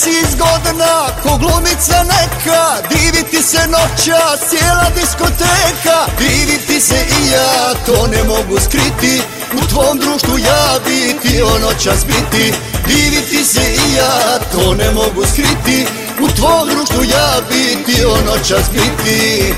Si izgodna, ko glumica neka Diviti se noća, cijela diskoteka. Diviti se i ja, to ne mogu skriti U tvom društvu ja biti, o noćas biti. Diviti se i ja, to ne mogu skriti U tvom društvu ja biti, o noćas biti.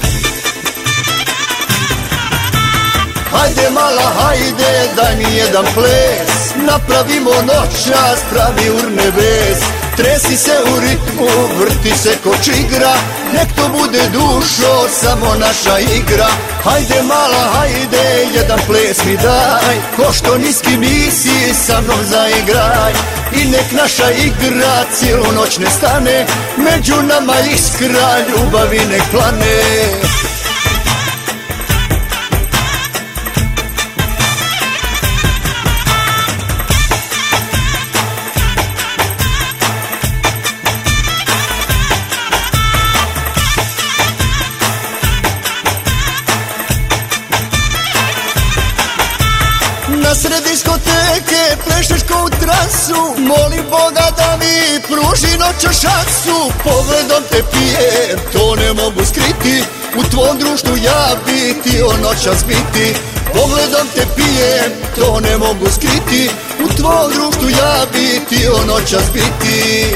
Hajde mala, hajde, daj mi jedan ples. Napravimo noćas, pravi urne bez Tresi se u ritmu, vrti se ko čigra Nek to bude dušo, samo naša igra. Hajde mala, hajde, jedan ples mi daj. Ko što niski nisi, sa mnom zaigraj. I nek naša igra cijelu noć ne stane. Među nama iskra, ljubavi nek plane Na sred diskoteke plešeš ko u trasu. Molim Boga da mi pruži noća šansu. Pogledom te pijem, to ne mogu skriti. U tvom društvu ja biti, o noćas biti. Pogledom te pijem, to ne mogu skriti. U tvom društvu ja biti, o noćas biti.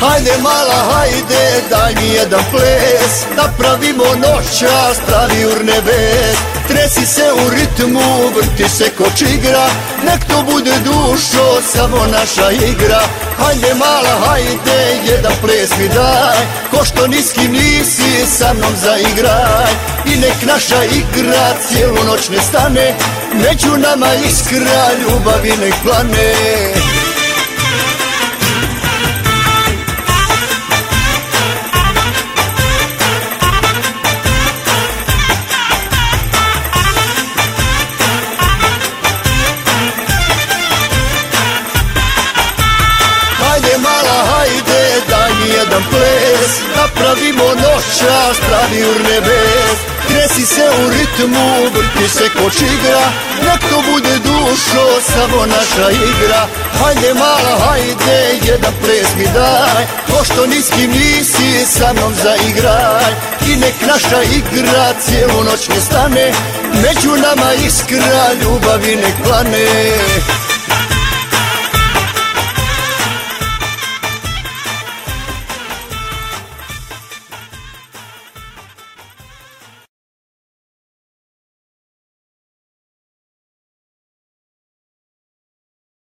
Hajde mala, hajde, daj mi jedan ples Napravimo noćas, pravi urne bez Tresi se u ritmu, vrti se ko čigra Nek to bude dušo, samo naša igra. Hajde mala, hajde, jedan ples mi daj Ko što niski nisi, sa mnom zaigraj. I nek naša igra cijelu noć ne stane Među nama iskra, ljubavi nek plane jedan ples Napravimo noćas, pravi urne bez Tresi se u ritmu, vrti se ko čigra Nek to bude dušo, samo naša igra. Hajde mala, hajde, jedan ples mi daj Ko što niskim nisi, sa mnom zaigraj. I nek naša igra cijelu noć ne stane Među nama iskra, ljubavi nek plane